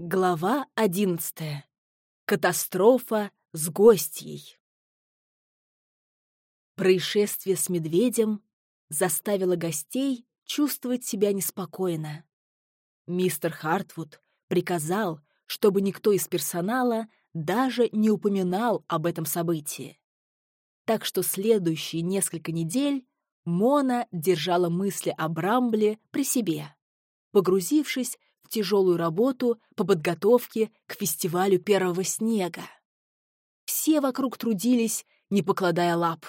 Глава одиннадцатая. Катастрофа с гостьей. Происшествие с медведем заставило гостей чувствовать себя неспокойно. Мистер Хартвуд приказал, чтобы никто из персонала даже не упоминал об этом событии. Так что следующие несколько недель Мона держала мысли о Брамбле при себе, погрузившись тяжелую работу по подготовке к фестивалю первого снега. Все вокруг трудились, не покладая лап.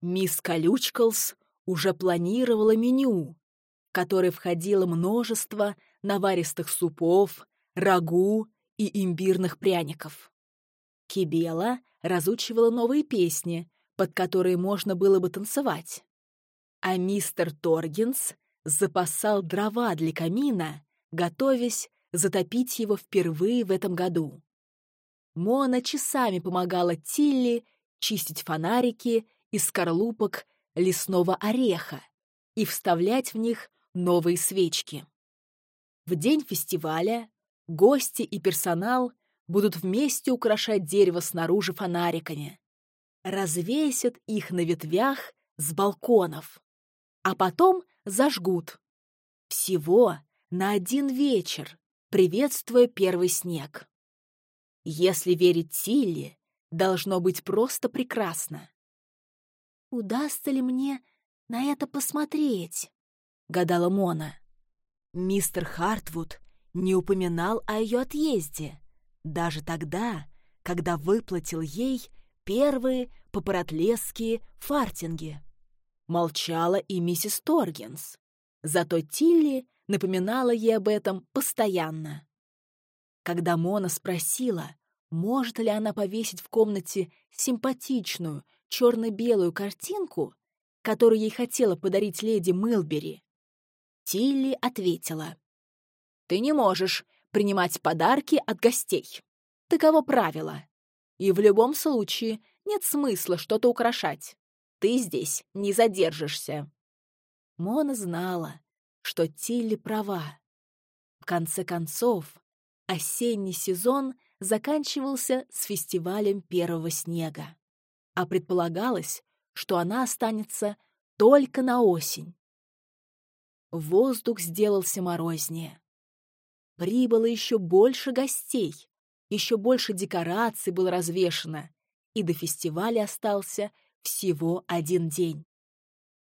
Мисс Колючкалс уже планировала меню, в которое входило множество наваристых супов, рагу и имбирных пряников. Кибела разучивала новые песни, под которые можно было бы танцевать. А мистер Торгенс запасал дрова для камина готовясь затопить его впервые в этом году. Мона часами помогала Тилли чистить фонарики из скорлупок лесного ореха и вставлять в них новые свечки. В день фестиваля гости и персонал будут вместе украшать дерево снаружи фонариками, развесят их на ветвях с балконов, а потом зажгут. Всего на один вечер, приветствуя первый снег. Если верить Тилли, должно быть просто прекрасно. «Удастся ли мне на это посмотреть?» — гадала Мона. Мистер Хартвуд не упоминал о ее отъезде, даже тогда, когда выплатил ей первые попоротлесские фартинги. Молчала и миссис Торгенс. Зато Тилли напоминала ей об этом постоянно. Когда Мона спросила, может ли она повесить в комнате симпатичную черно-белую картинку, которую ей хотела подарить леди Мылбери, Тилли ответила, «Ты не можешь принимать подарки от гостей. Таково правило. И в любом случае нет смысла что-то украшать. Ты здесь не задержишься». Мона знала, что Тилли права. В конце концов, осенний сезон заканчивался с фестивалем первого снега, а предполагалось, что она останется только на осень. Воздух сделался морознее. Прибыло еще больше гостей, еще больше декораций было развешано, и до фестиваля остался всего один день.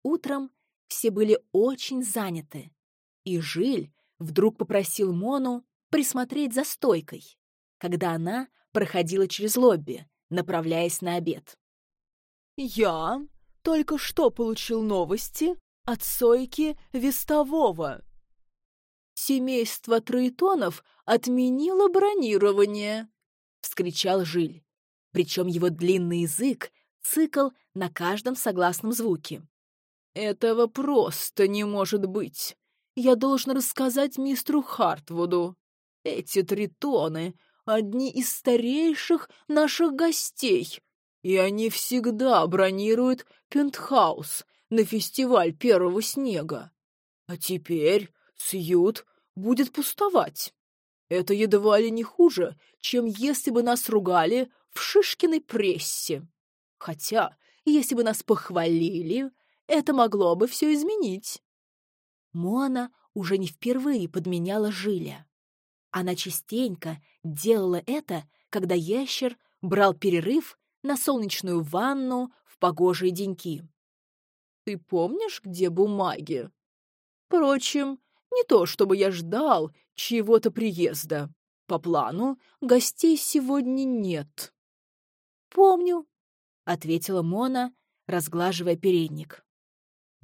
Утром все были очень заняты, и Жиль вдруг попросил Мону присмотреть за стойкой, когда она проходила через лобби, направляясь на обед. «Я только что получил новости от Сойки Вестового. Семейство Троитонов отменило бронирование», — вскричал Жиль, причем его длинный язык цикл на каждом согласном звуке. «Этого просто не может быть. Я должен рассказать мистеру Хартвуду. Эти тритоны — одни из старейших наших гостей, и они всегда бронируют пентхаус на фестиваль первого снега. А теперь Сьют будет пустовать. Это едва ли не хуже, чем если бы нас ругали в Шишкиной прессе. Хотя, если бы нас похвалили, это могло бы все изменить. Мона уже не впервые подменяла Жиля. Она частенько делала это, когда ящер брал перерыв на солнечную ванну в погожие деньки. «Ты помнишь, где бумаги?» «Впрочем, не то чтобы я ждал чьего-то приезда. По плану гостей сегодня нет». «Помню», — ответила Мона, разглаживая передник.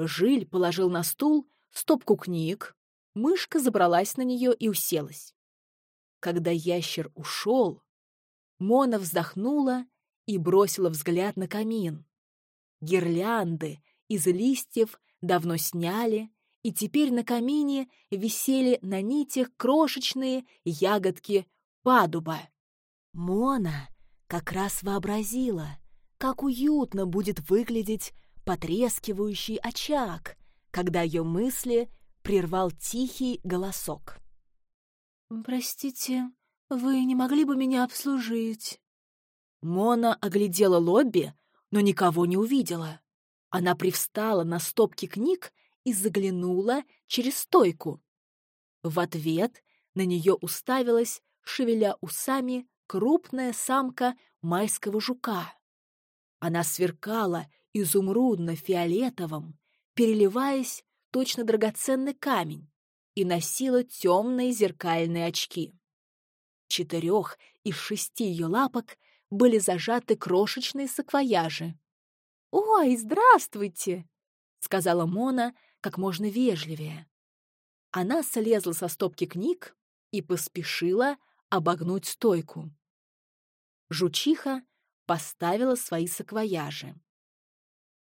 Жиль положил на стул стопку книг, мышка забралась на нее и уселась. Когда ящер ушел, Мона вздохнула и бросила взгляд на камин. Гирлянды из листьев давно сняли, и теперь на камине висели на нитях крошечные ягодки падуба. Мона как раз вообразила, как уютно будет выглядеть потрескивающий очаг, когда ее мысли прервал тихий голосок. «Простите, вы не могли бы меня обслужить?» Мона оглядела лобби, но никого не увидела. Она привстала на стопки книг и заглянула через стойку. В ответ на нее уставилась, шевеля усами, крупная самка майского жука. Она сверкала изумрудно-фиолетовым, переливаясь точно драгоценный камень, и носила темные зеркальные очки. Четырех из шести ее лапок были зажаты крошечные саквояжи. «Ой, здравствуйте!» — сказала Мона как можно вежливее. Она слезла со стопки книг и поспешила обогнуть стойку. Жучиха поставила свои саквояжи.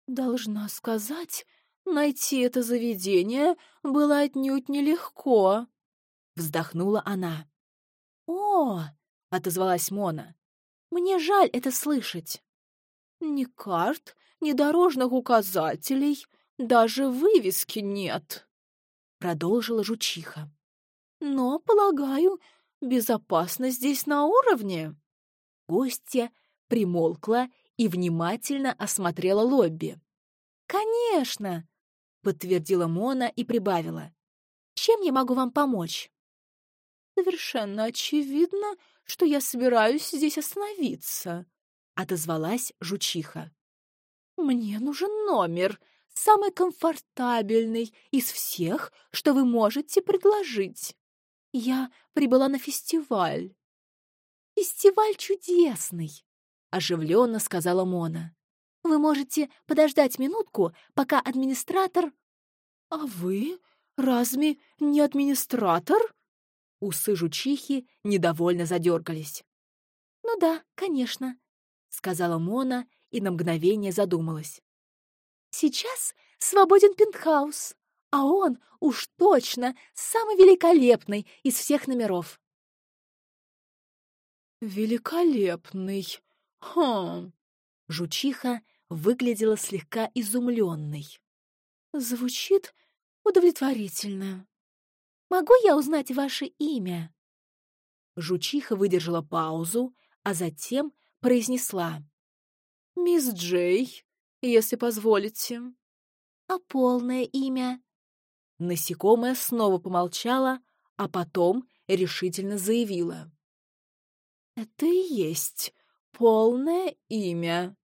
«Должна сказать, найти это заведение было отнюдь нелегко», — вздохнула она. «О!» — отозвалась Мона. «Мне жаль это слышать. Ни карт, ни дорожных указателей, даже вывески нет», — продолжила жучиха. «Но, полагаю, безопасность здесь на уровне». Гостья примолкла и внимательно осмотрела лобби. «Конечно!» — подтвердила Мона и прибавила. «Чем я могу вам помочь?» «Совершенно очевидно, что я собираюсь здесь остановиться», — отозвалась жучиха. «Мне нужен номер, самый комфортабельный из всех, что вы можете предложить. Я прибыла на фестиваль». «Фестиваль чудесный!» — оживленно сказала Мона. «Вы можете подождать минутку, пока администратор...» «А вы разве не администратор?» Усы жучихи недовольно задергались. «Ну да, конечно», — сказала Мона и на мгновение задумалась. «Сейчас свободен пентхаус, а он уж точно самый великолепный из всех номеров». «Великолепный! Хм!» Жучиха выглядела слегка изумленной. «Звучит удовлетворительно. Могу я узнать ваше имя?» Жучиха выдержала паузу, а затем произнесла. «Мисс Джей, если позволите». «А полное имя?» Насекомое снова помолчала, а потом решительно заявила. «Это и есть полное имя».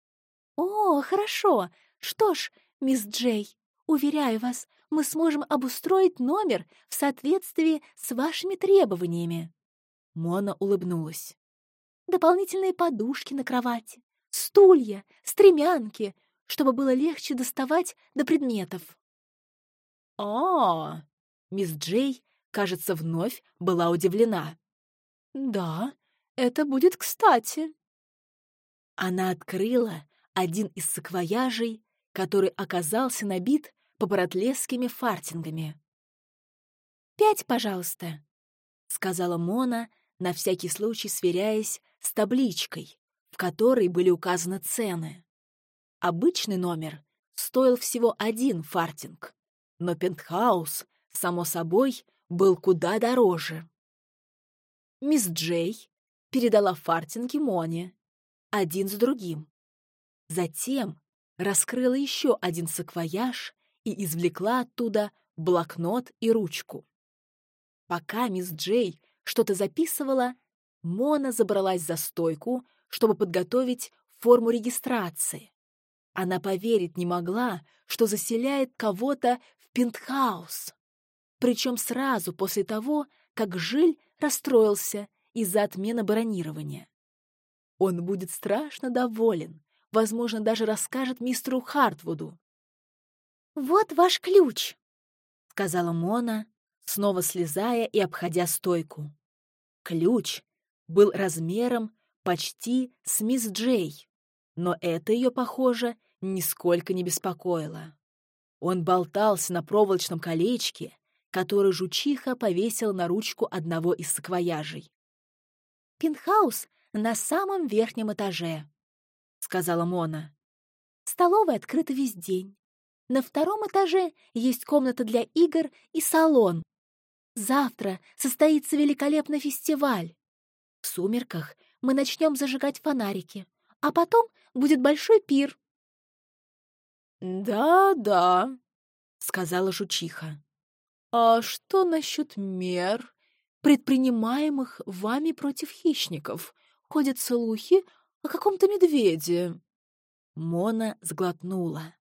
«О, хорошо. Что ж, мисс Джей, уверяю вас, мы сможем обустроить номер в соответствии с вашими требованиями». Мона улыбнулась. «Дополнительные подушки на кровати, стулья, стремянки, чтобы было легче доставать до предметов». -а, -а Мисс Джей, кажется, вновь была удивлена. «Да, это будет кстати». Она открыла один из саквояжей, который оказался набит папоротлесскими фартингами. «Пять, пожалуйста», — сказала Мона, на всякий случай сверяясь с табличкой, в которой были указаны цены. Обычный номер стоил всего один фартинг, но пентхаус, само собой, был куда дороже. Мисс Джей передала фартинги Моне, один с другим. Затем раскрыла еще один саквояж и извлекла оттуда блокнот и ручку. Пока мисс Джей что-то записывала, Мона забралась за стойку, чтобы подготовить форму регистрации. Она поверить не могла, что заселяет кого-то в пентхаус. Причем сразу после того, как Жиль расстроился из-за отмены бронирования. Он будет страшно доволен, возможно, даже расскажет мистеру Хартвуду. «Вот ваш ключ», — сказала Мона, снова слезая и обходя стойку. Ключ был размером почти с мисс Джей, но это ее, похоже, нисколько не беспокоило. Он болтался на проволочном колечке, которое жучиха повесила на ручку одного из саквояжей. «Пентхаус на самом верхнем этаже», — сказала Мона. «Столовая открыта весь день. На втором этаже есть комната для игр и салон. Завтра состоится великолепный фестиваль. В сумерках мы начнем зажигать фонарики, а потом будет большой пир. «Да-да», — сказала жучиха. «А что насчет мер, предпринимаемых вами против хищников? Ходят слухи о каком-то медведе». Мона сглотнула.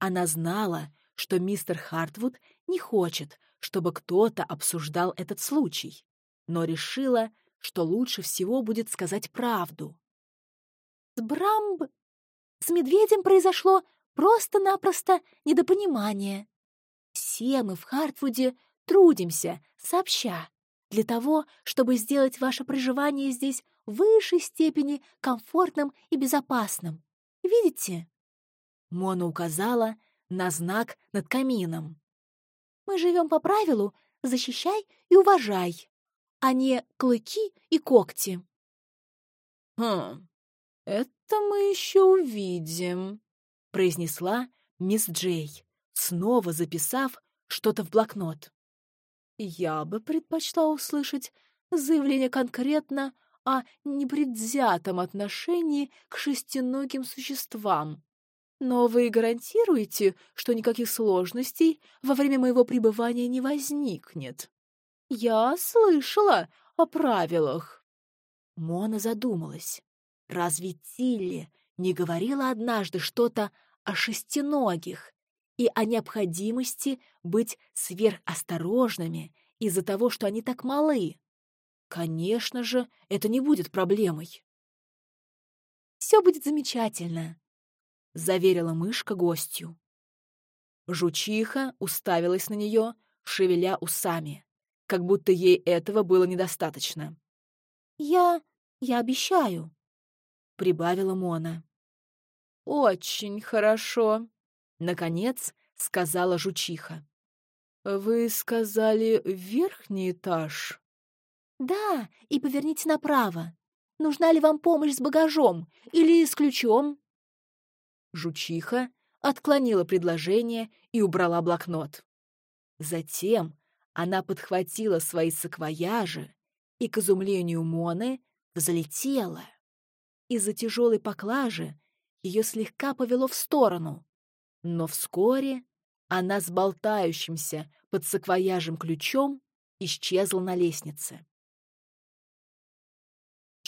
Она знала, что мистер Хартвуд не хочет, чтобы кто-то обсуждал этот случай, но решила, что лучше всего будет сказать правду. «С Брамб... с медведем произошло просто-напросто недопонимание. Все мы в Хартвуде трудимся, сообща, для того, чтобы сделать ваше проживание здесь в высшей степени комфортным и безопасным. Видите?» Мона указала на знак над камином. «Мы живем по правилу «защищай и уважай», а не «клыки и когти». «Хм, это мы еще увидим», — произнесла мисс Джей, снова записав что-то в блокнот. «Я бы предпочла услышать заявление конкретно о непредвзятом отношении к шестиногим существам. Но вы гарантируете, что никаких сложностей во время моего пребывания не возникнет? Я слышала о правилах. Мона задумалась. Разве Тилли не говорила однажды что-то о шестиногих и о необходимости быть сверхосторожными из-за того, что они так малы? Конечно же, это не будет проблемой. «Все будет замечательно», — заверила мышка гостью. Жучиха уставилась на нее, шевеля усами, как будто ей этого было недостаточно. «Я... я обещаю», — прибавила Мона. «Очень хорошо», — наконец сказала жучиха. «Вы сказали верхний этаж?» «Да, и поверните направо. Нужна ли вам помощь с багажом или с ключом?» Жучиха отклонила предложение и убрала блокнот. Затем она подхватила свои саквояжи и, к изумлению Моны, взлетела. Из-за тяжелой поклажи ее слегка повело в сторону, но вскоре она с болтающимся под саквояжем ключом исчезла на лестнице.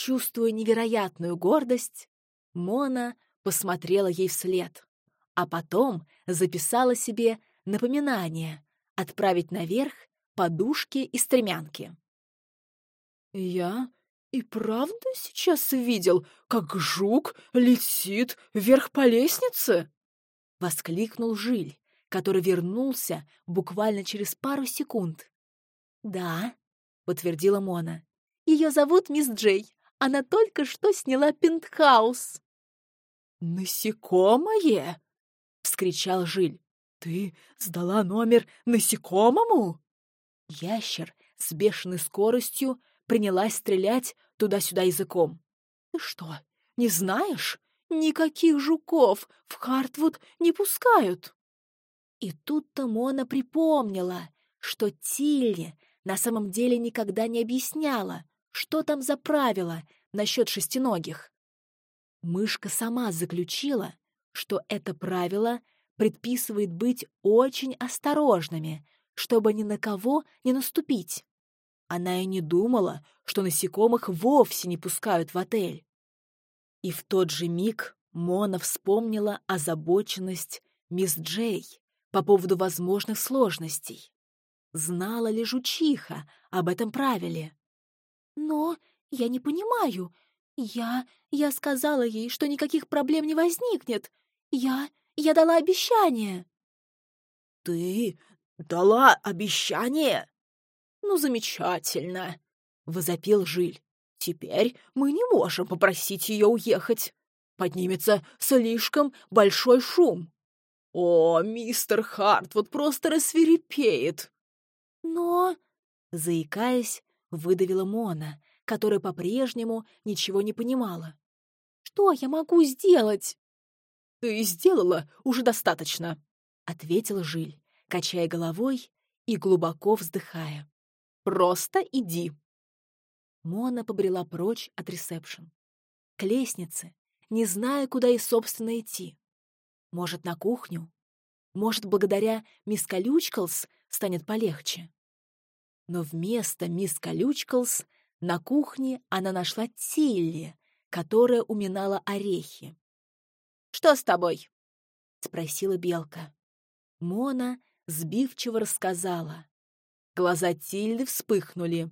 Чувствуя невероятную гордость, Мона посмотрела ей вслед, а потом записала себе напоминание отправить наверх подушки и стремянки. «Я и правда сейчас видел, как жук летит вверх по лестнице?» — воскликнул Жиль, который вернулся буквально через пару секунд. «Да», — подтвердила Мона. «Ее зовут мисс Джей. Она только что сняла пентхаус». «Насекомое?» — вскричал Жиль. «Ты сдала номер насекомому?» Ящер с бешеной скоростью принялась стрелять туда-сюда языком. «Ты что, не знаешь? Никаких жуков в Хартвуд не пускают!» И тут-то Мона припомнила, что Тилли на самом деле никогда не объясняла, что там за правило насчет шестиногих. Мышка сама заключила, что это правило предписывает быть очень осторожными, чтобы ни на кого не наступить. Она и не думала, что насекомых вовсе не пускают в отель. И в тот же миг Мона вспомнила озабоченность мисс Джей по поводу возможных сложностей. Знала ли жучиха об этом правиле? «Но я не понимаю, «Я... я сказала ей, что никаких проблем не возникнет. Я... я дала обещание». «Ты дала обещание?» «Ну, замечательно», — возопил Жиль. «Теперь мы не можем попросить ее уехать. Поднимется слишком большой шум. О, мистер Харт вот просто рассверепеет». «Но...» — заикаясь, выдавила Мона, которая по-прежнему ничего не понимала. «Что я могу сделать?» «Ты сделала уже достаточно», — ответил Жиль, качая головой и глубоко вздыхая. Просто иди!» Мона побрела прочь от ресепшн. К лестнице, не зная, куда и собственно идти. Может, на кухню? Может, благодаря мисс Колючкалс станет полегче? Но вместо мисс Колючкалс на кухне она нашла Тилли, которая уминала орехи. «Что с тобой?» — спросила Белка. Мона сбивчиво рассказала. Глаза Тильды вспыхнули.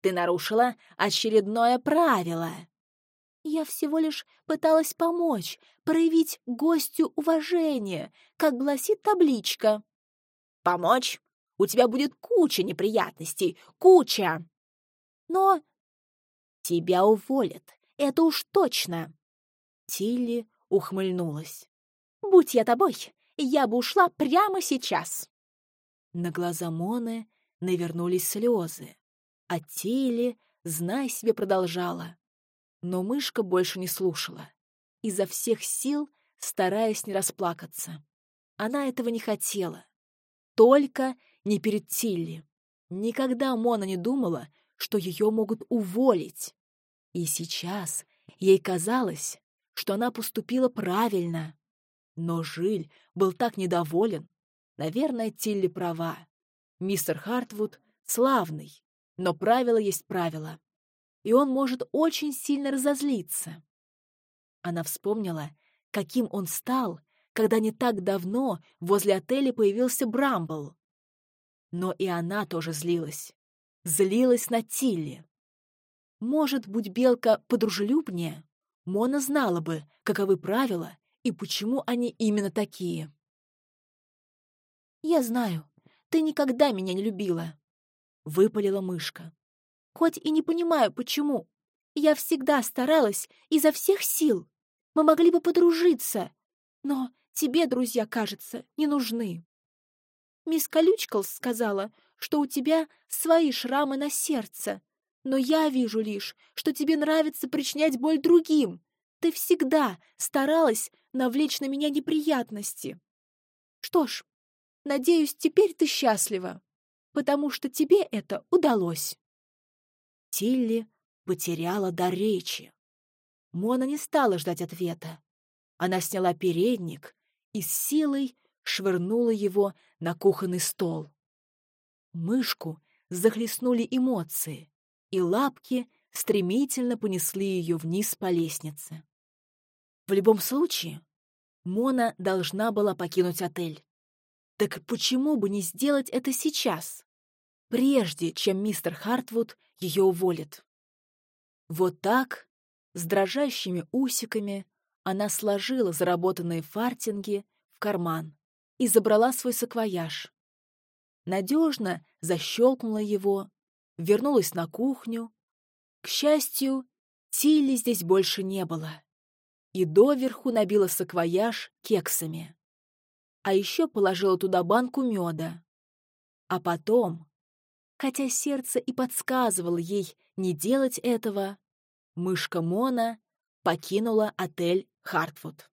«Ты нарушила очередное правило!» «Я всего лишь пыталась помочь, проявить гостю уважение, как гласит табличка». «Помочь? У тебя будет куча неприятностей, куча!» «Но...» «Тебя уволят, это уж точно!» Тилли ухмыльнулась. «Будь я тобой, я бы ушла прямо сейчас!» На глаза Моны навернулись слезы, а Тилли, знай себе, продолжала. Но мышка больше не слушала, изо всех сил стараясь не расплакаться. Она этого не хотела. Только не перед Тилли. Никогда Мона не думала, что ее могут уволить. И сейчас ей казалось, что она поступила правильно. Но Жиль был так недоволен. Наверное, Тилли права. Мистер Хартвуд славный, но правило есть правило. И он может очень сильно разозлиться. Она вспомнила, каким он стал, когда не так давно возле отеля появился Брамбл. Но и она тоже злилась. Злилась на Тилли. Может, будь Белка подружелюбнее, Мона знала бы, каковы правила и почему они именно такие. «Я знаю, ты никогда меня не любила», — выпалила мышка. «Хоть и не понимаю, почему. Я всегда старалась изо всех сил. Мы могли бы подружиться, но тебе, друзья, кажется, не нужны. Мисс Колючкалс сказала, что у тебя свои шрамы на сердце, но я вижу лишь, что тебе нравится причинять боль другим. Ты всегда старалась навлечь на меня неприятности. Что ж, надеюсь, теперь ты счастлива, потому что тебе это удалось. Тилли потеряла дар речи. Мона не стала ждать ответа. Она сняла передник и с силой швырнула его на кухонный стол. Мышку захлестнули эмоции, и лапки стремительно понесли ее вниз по лестнице. В любом случае, Мона должна была покинуть отель. Так почему бы не сделать это сейчас, прежде чем мистер Хартвуд ее уволит? Вот так, с дрожащими усиками, она сложила заработанные фартинги в карман и забрала свой саквояж. Надежно защелкнула его, вернулась на кухню. К счастью, Тилли здесь больше не было. И доверху набила саквояж кексами. А еще положила туда банку меда. А потом, хотя сердце и подсказывало ей не делать этого, мышка Мона покинула отель Хартвуд.